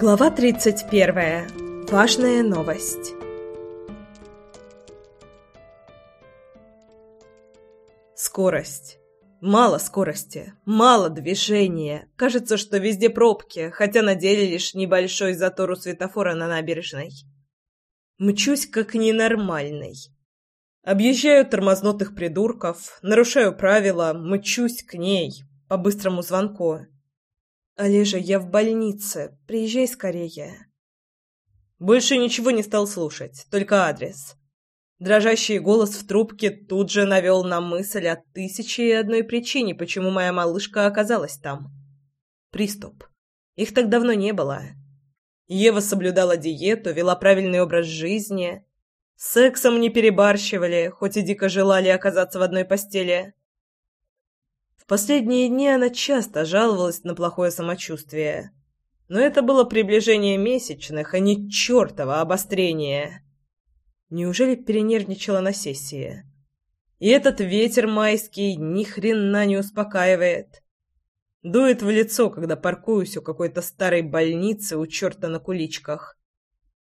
Глава 31. Важная новость. Скорость. Мало скорости, мало движения. Кажется, что везде пробки, хотя на деле лишь небольшой затор у светофора на набережной. Мчусь как ненормальный. Объезжаю тормознутых придурков, нарушаю правила, мчусь к ней по быстрому звонку. «Олежа, я в больнице. Приезжай скорее». Больше ничего не стал слушать, только адрес. Дрожащий голос в трубке тут же навел на мысль о тысяче и одной причине, почему моя малышка оказалась там. Приступ. Их так давно не было. Ева соблюдала диету, вела правильный образ жизни. Сексом не перебарщивали, хоть и дико желали оказаться в одной постели последние дни она часто жаловалась на плохое самочувствие. Но это было приближение месячных, а не чертово обострение. Неужели перенервничала на сессии? И этот ветер майский ни хрена не успокаивает. Дует в лицо, когда паркуюсь у какой-то старой больницы у черта на куличках.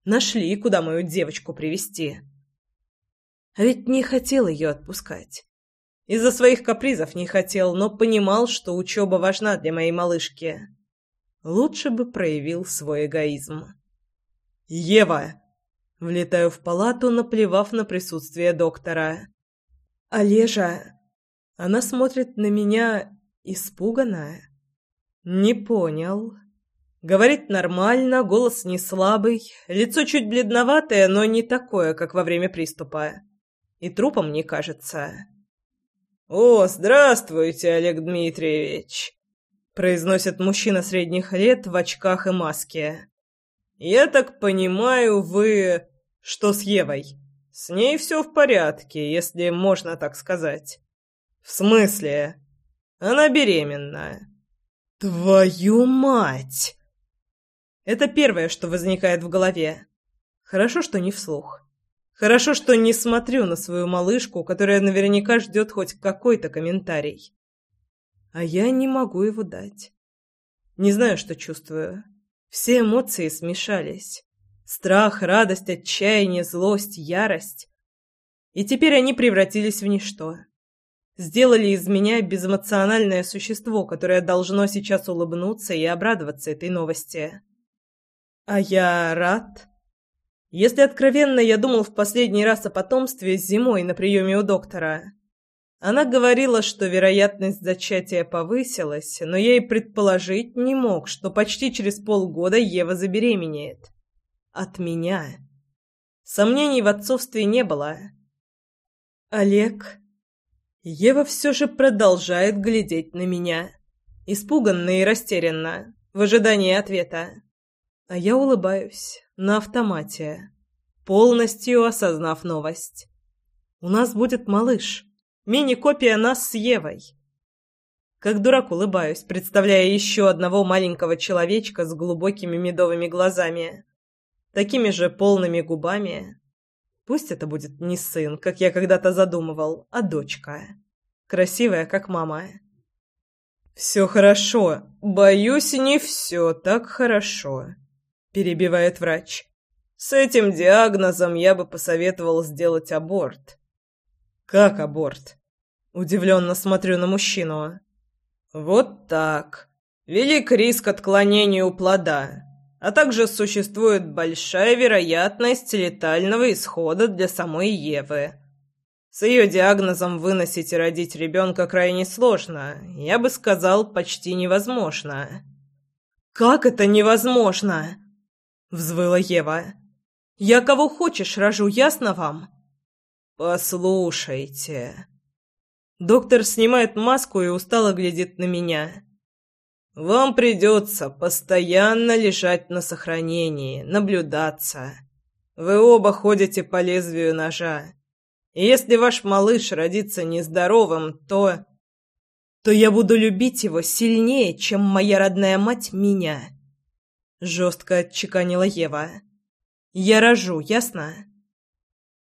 Нашли, куда мою девочку привести. А ведь не хотел ее отпускать. Из-за своих капризов не хотел, но понимал, что учеба важна для моей малышки. Лучше бы проявил свой эгоизм. «Ева!» Влетаю в палату, наплевав на присутствие доктора. «Олежа!» Она смотрит на меня испуганная. «Не понял». Говорит нормально, голос не слабый, лицо чуть бледноватое, но не такое, как во время приступа. И трупом не кажется. «О, здравствуйте, Олег Дмитриевич!» — произносит мужчина средних лет в очках и маске. «Я так понимаю, вы... что с Евой? С ней все в порядке, если можно так сказать». «В смысле?» «Она беременна». «Твою мать!» Это первое, что возникает в голове. Хорошо, что не вслух. Хорошо, что не смотрю на свою малышку, которая наверняка ждет хоть какой-то комментарий. А я не могу его дать. Не знаю, что чувствую. Все эмоции смешались. Страх, радость, отчаяние, злость, ярость. И теперь они превратились в ничто. Сделали из меня безэмоциональное существо, которое должно сейчас улыбнуться и обрадоваться этой новости. А я рад если откровенно, я думал в последний раз о потомстве зимой на приеме у доктора. Она говорила, что вероятность зачатия повысилась, но я и предположить не мог, что почти через полгода Ева забеременеет. От меня. Сомнений в отцовстве не было. «Олег...» Ева все же продолжает глядеть на меня. Испуганно и растерянно, в ожидании ответа. А я улыбаюсь на автомате, полностью осознав новость. У нас будет малыш, мини-копия нас с Евой. Как дурак улыбаюсь, представляя еще одного маленького человечка с глубокими медовыми глазами, такими же полными губами. Пусть это будет не сын, как я когда-то задумывал, а дочка. Красивая, как мама. «Все хорошо. Боюсь, не все так хорошо», перебивает врач. С этим диагнозом я бы посоветовал сделать аборт. Как аборт? Удивленно смотрю на мужчину. Вот так. Велик риск отклонения у плода, а также существует большая вероятность летального исхода для самой Евы. С ее диагнозом выносить и родить ребенка крайне сложно, я бы сказал, почти невозможно. «Как это невозможно?» Взвыла Ева. «Я кого хочешь рожу, ясно вам?» «Послушайте...» Доктор снимает маску и устало глядит на меня. «Вам придется постоянно лежать на сохранении, наблюдаться. Вы оба ходите по лезвию ножа. И если ваш малыш родится нездоровым, то... то я буду любить его сильнее, чем моя родная мать меня» жестко отчеканила Ева. Я рожу, ясно?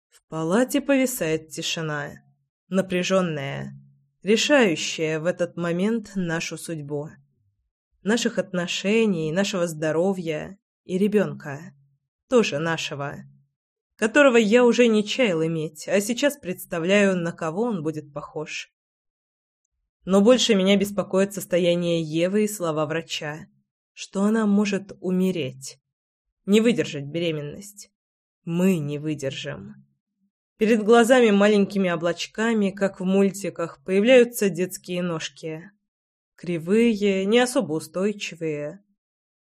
В палате повисает тишина, напряженная, решающая в этот момент нашу судьбу, наших отношений, нашего здоровья и ребенка, тоже нашего, которого я уже не чаял иметь, а сейчас представляю, на кого он будет похож. Но больше меня беспокоит состояние Евы и слова врача, что она может умереть, не выдержать беременность. Мы не выдержим. Перед глазами маленькими облачками, как в мультиках, появляются детские ножки. Кривые, не особо устойчивые.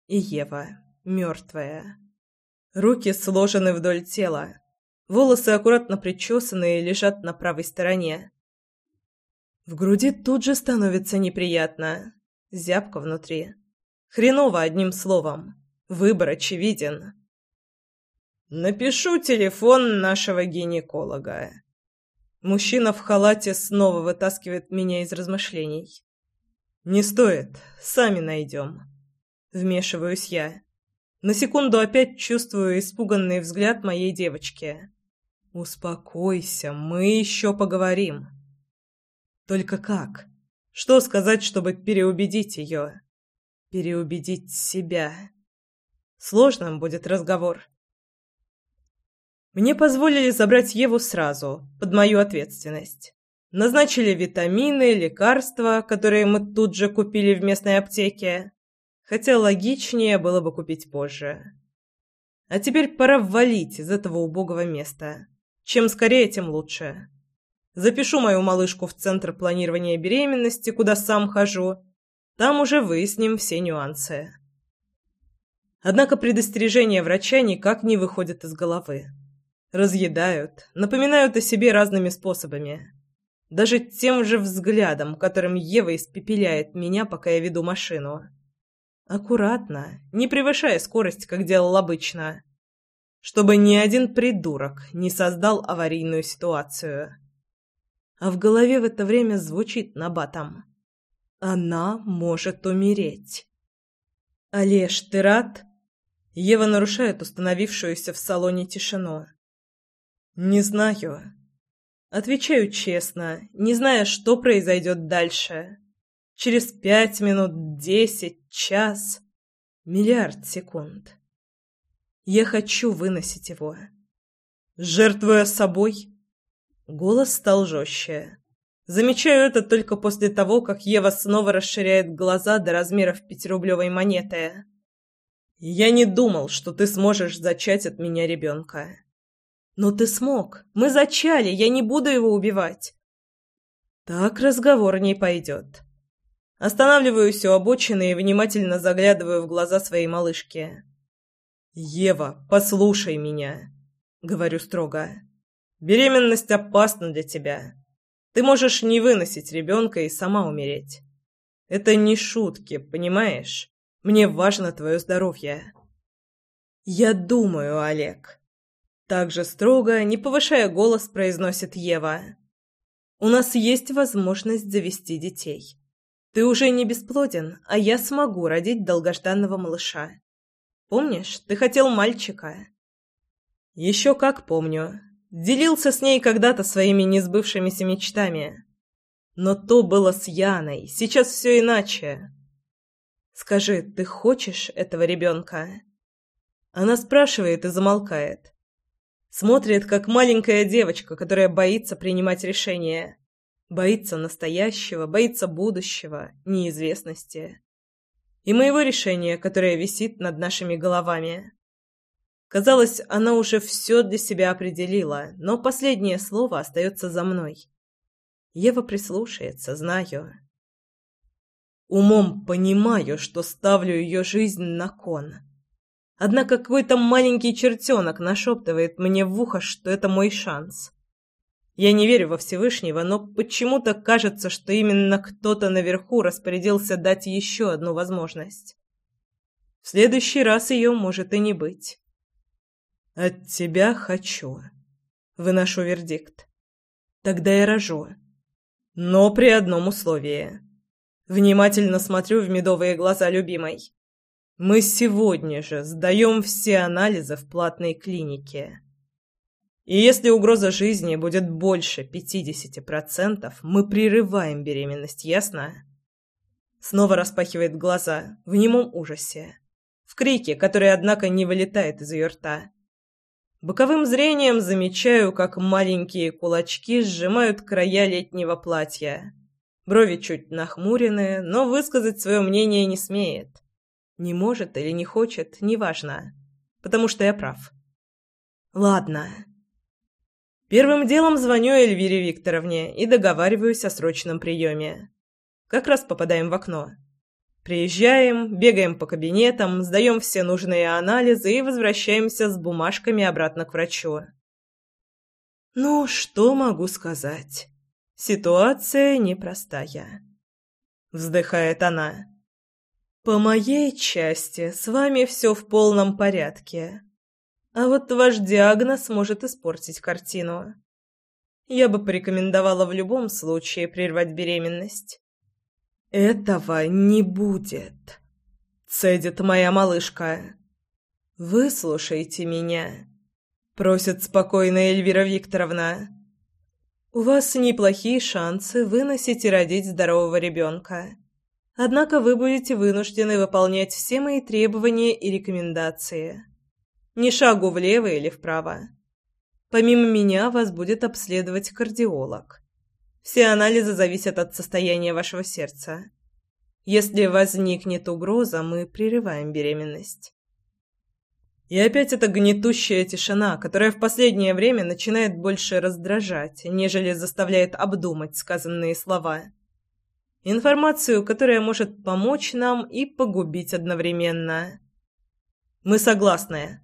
И Ева, мертвая. Руки сложены вдоль тела. Волосы аккуратно причесанные лежат на правой стороне. В груди тут же становится неприятно. Зябко внутри. Хреново одним словом. Выбор очевиден. Напишу телефон нашего гинеколога. Мужчина в халате снова вытаскивает меня из размышлений. Не стоит, сами найдем. Вмешиваюсь я. На секунду опять чувствую испуганный взгляд моей девочки. Успокойся, мы еще поговорим. Только как? Что сказать, чтобы переубедить ее? Переубедить себя. Сложным будет разговор. Мне позволили забрать Еву сразу, под мою ответственность. Назначили витамины, лекарства, которые мы тут же купили в местной аптеке. Хотя логичнее было бы купить позже. А теперь пора валить из этого убогого места. Чем скорее, тем лучше. Запишу мою малышку в центр планирования беременности, куда сам хожу. Там уже выясним все нюансы. Однако предостережения врача никак не выходят из головы. Разъедают, напоминают о себе разными способами. Даже тем же взглядом, которым Ева испепеляет меня, пока я веду машину. Аккуратно, не превышая скорость, как делал обычно. Чтобы ни один придурок не создал аварийную ситуацию а в голове в это время звучит набатом. «Она может умереть». «Олеж, ты рад?» Ева нарушает установившуюся в салоне тишину. «Не знаю». Отвечаю честно, не зная, что произойдет дальше. Через пять минут, десять, час, миллиард секунд. Я хочу выносить его. Жертвуя собой, Голос стал жестче. Замечаю это только после того, как Ева снова расширяет глаза до размеров пятирублевой монеты. «Я не думал, что ты сможешь зачать от меня ребенка». «Но ты смог. Мы зачали. Я не буду его убивать». «Так разговор не пойдет». Останавливаюсь у обочины и внимательно заглядываю в глаза своей малышки. «Ева, послушай меня», — говорю строго. Беременность опасна для тебя. Ты можешь не выносить ребенка и сама умереть. Это не шутки, понимаешь? Мне важно твое здоровье. Я думаю, Олег. Так же строго, не повышая голос, произносит Ева. У нас есть возможность завести детей. Ты уже не бесплоден, а я смогу родить долгожданного малыша. Помнишь, ты хотел мальчика? Еще как помню. Делился с ней когда-то своими несбывшимися мечтами. Но то было с Яной, сейчас все иначе. «Скажи, ты хочешь этого ребенка?» Она спрашивает и замолкает. Смотрит, как маленькая девочка, которая боится принимать решения. Боится настоящего, боится будущего, неизвестности. И моего решения, которое висит над нашими головами. Казалось, она уже все для себя определила, но последнее слово остается за мной. Ева прислушается, знаю. Умом понимаю, что ставлю ее жизнь на кон. Однако какой-то маленький чертенок нашептывает мне в ухо, что это мой шанс. Я не верю во Всевышнего, но почему-то кажется, что именно кто-то наверху распорядился дать еще одну возможность. В следующий раз ее может и не быть. От тебя хочу. Выношу вердикт. Тогда я рожу. Но при одном условии. Внимательно смотрю в медовые глаза любимой. Мы сегодня же сдаем все анализы в платной клинике. И если угроза жизни будет больше 50%, мы прерываем беременность, ясно? Снова распахивает глаза в немом ужасе в крике, который, однако, не вылетает из ее рта. Боковым зрением замечаю, как маленькие кулачки сжимают края летнего платья. Брови чуть нахмурены, но высказать свое мнение не смеет. Не может или не хочет, неважно. Потому что я прав. Ладно. Первым делом звоню Эльвире Викторовне и договариваюсь о срочном приеме. Как раз попадаем в окно. Приезжаем, бегаем по кабинетам, сдаем все нужные анализы и возвращаемся с бумажками обратно к врачу. Ну, что могу сказать? Ситуация непростая. Вздыхает она. По моей части, с вами все в полном порядке. А вот ваш диагноз может испортить картину. Я бы порекомендовала в любом случае прервать беременность. «Этого не будет», — цедит моя малышка. «Выслушайте меня», — просит спокойно Эльвира Викторовна. «У вас неплохие шансы выносить и родить здорового ребенка. Однако вы будете вынуждены выполнять все мои требования и рекомендации. Ни шагу влево или вправо. Помимо меня вас будет обследовать кардиолог. Все анализы зависят от состояния вашего сердца. Если возникнет угроза, мы прерываем беременность. И опять эта гнетущая тишина, которая в последнее время начинает больше раздражать, нежели заставляет обдумать сказанные слова. Информацию, которая может помочь нам и погубить одновременно. Мы согласны.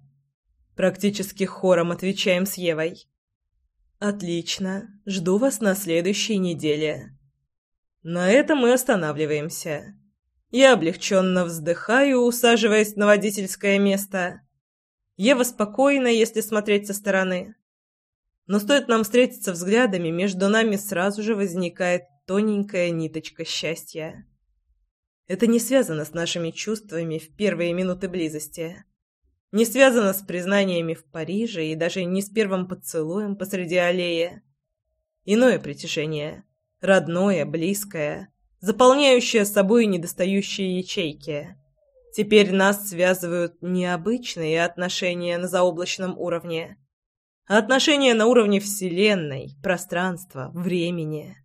Практически хором отвечаем с Евой. Отлично. Жду вас на следующей неделе. На этом мы останавливаемся. Я облегченно вздыхаю, усаживаясь на водительское место. Ева спокойна, если смотреть со стороны. Но стоит нам встретиться взглядами, между нами сразу же возникает тоненькая ниточка счастья. Это не связано с нашими чувствами в первые минуты близости не связано с признаниями в Париже и даже не с первым поцелуем посреди аллеи. Иное притяжение, родное, близкое, заполняющее собой недостающие ячейки. Теперь нас связывают необычные отношения на заоблачном уровне, а отношения на уровне Вселенной, пространства, времени.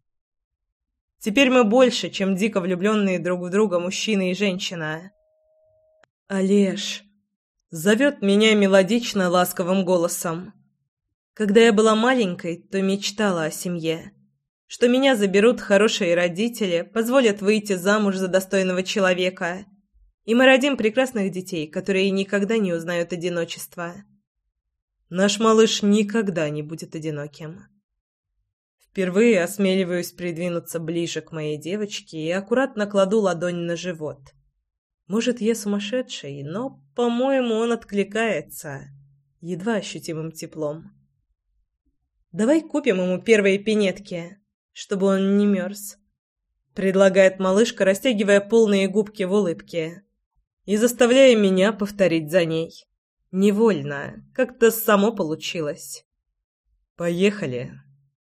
Теперь мы больше, чем дико влюбленные друг в друга мужчина и женщина. «Олеж», Зовет меня мелодично ласковым голосом. Когда я была маленькой, то мечтала о семье. Что меня заберут хорошие родители, позволят выйти замуж за достойного человека. И мы родим прекрасных детей, которые никогда не узнают одиночества. Наш малыш никогда не будет одиноким. Впервые осмеливаюсь придвинуться ближе к моей девочке и аккуратно кладу ладонь на живот. Может, я сумасшедший, но, по-моему, он откликается едва ощутимым теплом. «Давай купим ему первые пинетки, чтобы он не мерз», — предлагает малышка, растягивая полные губки в улыбке и заставляя меня повторить за ней. Невольно, как-то само получилось. «Поехали»,